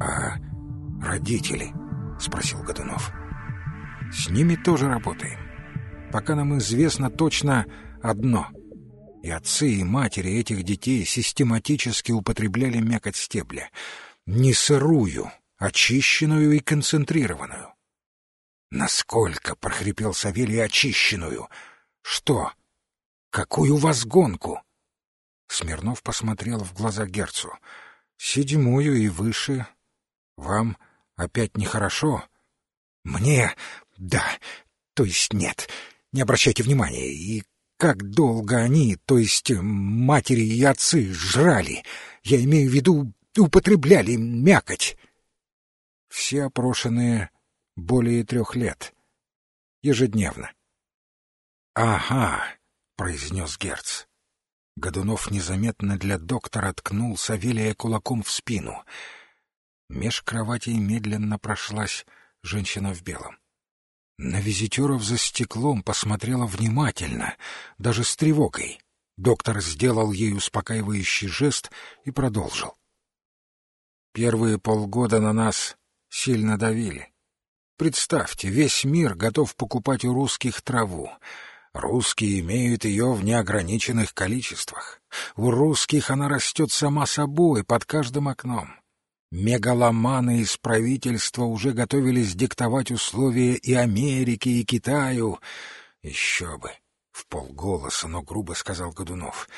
«А родители?» — спросил Годунов. «С ними тоже работаем. Пока нам известно точно одно. И отцы, и матери этих детей систематически употребляли мякоть стебля. Не сырую, очищенную и концентрированную. «Насколько?» — прохрипел Савелий очищенную. «Что? Какую возгонку?» Смирнов посмотрел в глаза Герцу. «Седьмую и выше. Вам опять нехорошо?» «Мне... да, то есть нет. Не обращайте внимания. И как долго они, то есть матери и отцы, жрали? Я имею в виду, употребляли мякоть?» Все опрошенные более трех лет. Ежедневно. «Ага», — произнес Герц. Годунов незаметно для доктора ткнул Савелия кулаком в спину. Меж кроватей медленно прошлась женщина в белом. На визитеров за стеклом посмотрела внимательно, даже с тревогой. Доктор сделал ей успокаивающий жест и продолжил. Первые полгода на нас сильно давили. Представьте, весь мир готов покупать у русских траву. Русские имеют ее в неограниченных количествах. У русских она растет сама собой, под каждым окном. Мегаломаны из правительства уже готовились диктовать условия и Америке, и Китаю. Еще бы! В полголоса, но грубо сказал Годунов.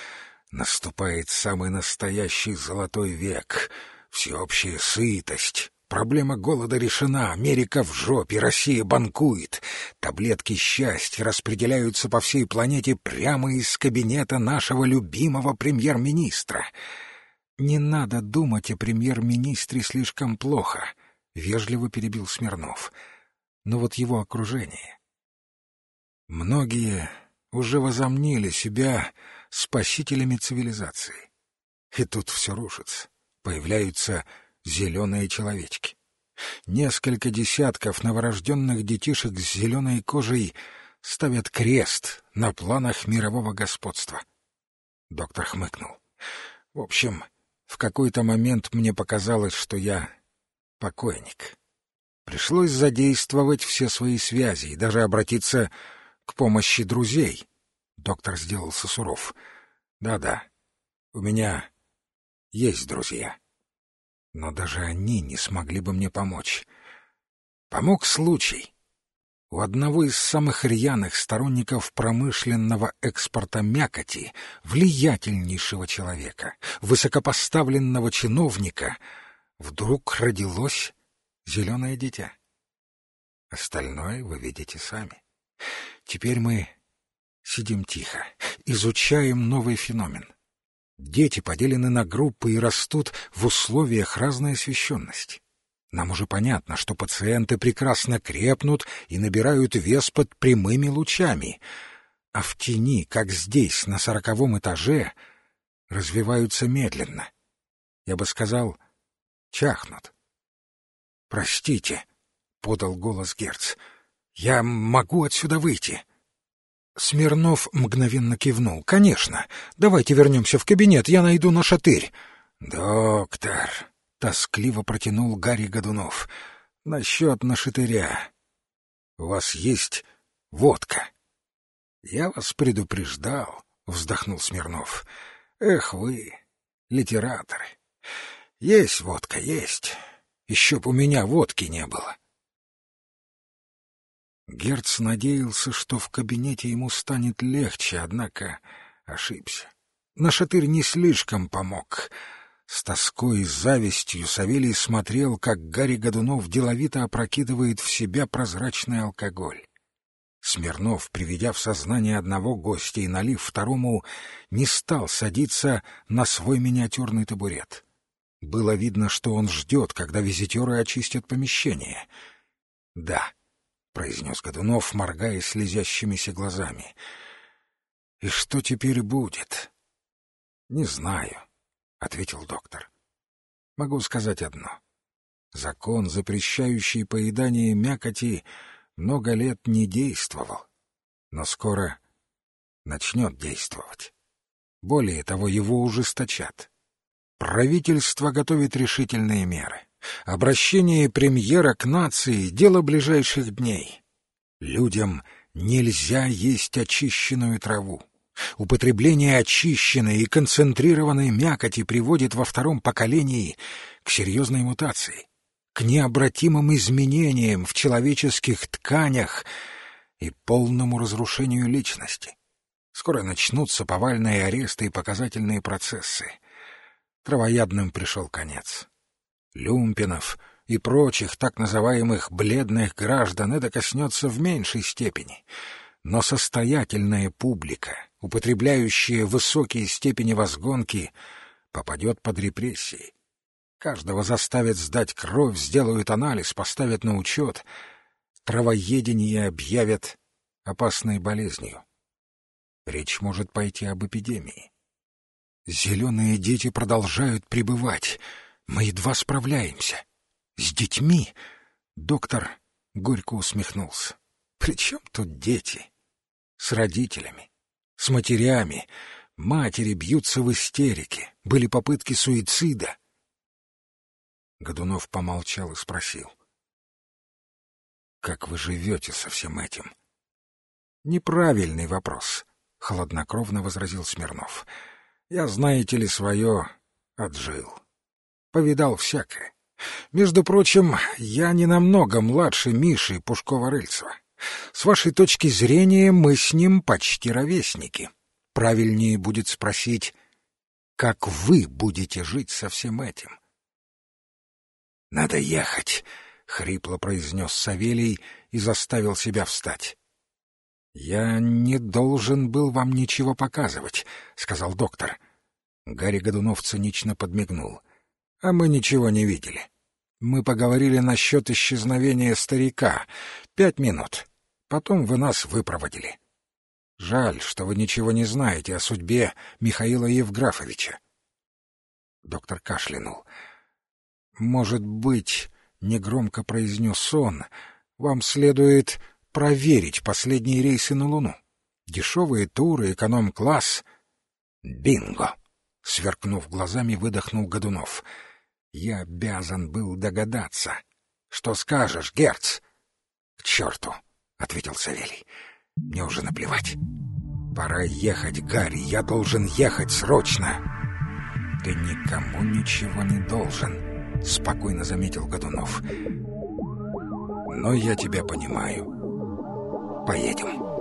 Наступает самый настоящий золотой век. Всеобщая сытость, Проблема голода решена, Америка в жопе, Россия банкует. Таблетки счастья распределяются по всей планете прямо из кабинета нашего любимого премьер-министра. Не надо думать о премьер-министре слишком плохо, — вежливо перебил Смирнов. Но вот его окружение. Многие уже возомнили себя спасителями цивилизации. И тут все рушится. Появляются зеленые человечки. Несколько десятков новорожденных детишек с зеленой кожей ставят крест на планах мирового господства. Доктор хмыкнул. В общем, в какой-то момент мне показалось, что я покойник. Пришлось задействовать все свои связи и даже обратиться к помощи друзей. Доктор сделался суров. Да-да, у меня есть друзья но даже они не смогли бы мне помочь. Помог случай. У одного из самых рьяных сторонников промышленного экспорта мякоти, влиятельнейшего человека, высокопоставленного чиновника, вдруг родилось зеленое дитя. Остальное вы видите сами. Теперь мы сидим тихо, изучаем новый феномен. Дети поделены на группы и растут в условиях разной освещенности. Нам уже понятно, что пациенты прекрасно крепнут и набирают вес под прямыми лучами, а в тени, как здесь, на сороковом этаже, развиваются медленно. Я бы сказал, чахнут. «Простите», — подал голос Герц, — «я могу отсюда выйти». Смирнов мгновенно кивнул. «Конечно. Давайте вернемся в кабинет, я найду на шатырь». «Доктор», — тоскливо протянул Гарри Годунов, — «насчет нашатыря. У вас есть водка?» «Я вас предупреждал», — вздохнул Смирнов. «Эх вы, литераторы. Есть водка, есть. Еще б у меня водки не было». Герц надеялся, что в кабинете ему станет легче, однако ошибся. Нашатырь не слишком помог. С тоской и завистью Савелий смотрел, как Гарри Годунов деловито опрокидывает в себя прозрачный алкоголь. Смирнов, приведя в сознание одного гостя и налив второму, не стал садиться на свой миниатюрный табурет. Было видно, что он ждет, когда визитеры очистят помещение. Да, произнес Годунов, моргая слезящимися глазами. И что теперь будет? Не знаю, ответил доктор. Могу сказать одно. Закон, запрещающий поедание мякоти, много лет не действовал, но скоро начнет действовать. Более того, его ужесточат. Правительство готовит решительные меры. Обращение премьера к нации — дело ближайших дней. Людям нельзя есть очищенную траву. Употребление очищенной и концентрированной мякоти приводит во втором поколении к серьезной мутации, к необратимым изменениям в человеческих тканях и полному разрушению личности. Скоро начнутся повальные аресты и показательные процессы. Травоядным пришел конец. Люмпинов и прочих так называемых «бледных граждан» это коснется в меньшей степени. Но состоятельная публика, употребляющая высокие степени возгонки, попадет под репрессии. Каждого заставят сдать кровь, сделают анализ, поставят на учет. Травоедение объявят опасной болезнью. Речь может пойти об эпидемии. Зеленые дети продолжают пребывать. Мы едва справляемся. С детьми? Доктор горько усмехнулся. При чем тут дети? С родителями, с матерями. Матери бьются в истерике. Были попытки суицида. Годунов помолчал и спросил. «Как вы живете со всем этим?» «Неправильный вопрос», — хладнокровно возразил Смирнов. «Я, знаете ли, свое отжил. Повидал всякое. Между прочим, я не намного младше Миши Пушкова-Рыльцева. С вашей точки зрения мы с ним почти ровесники. Правильнее будет спросить, как вы будете жить со всем этим?» «Надо ехать», — хрипло произнес Савелий и заставил себя встать. «Я не должен был вам ничего показывать», — сказал доктор. Гарри Годунов цинично подмигнул. «А мы ничего не видели. Мы поговорили насчет исчезновения старика. Пять минут. Потом вы нас выпроводили. Жаль, что вы ничего не знаете о судьбе Михаила Евграфовича». Доктор кашлянул. «Может быть, — негромко произнес он, — вам следует проверить последние рейсы на Луну. Дешевые туры, эконом-класс. Бинго! Сверкнув глазами, выдохнул Годунов. Я обязан был догадаться. Что скажешь, Герц? К черту! — ответил Савелий. Мне уже наплевать. Пора ехать, Гарри, я должен ехать срочно. Ты никому ничего не должен, — спокойно заметил Годунов. Но я тебя понимаю. Поедем.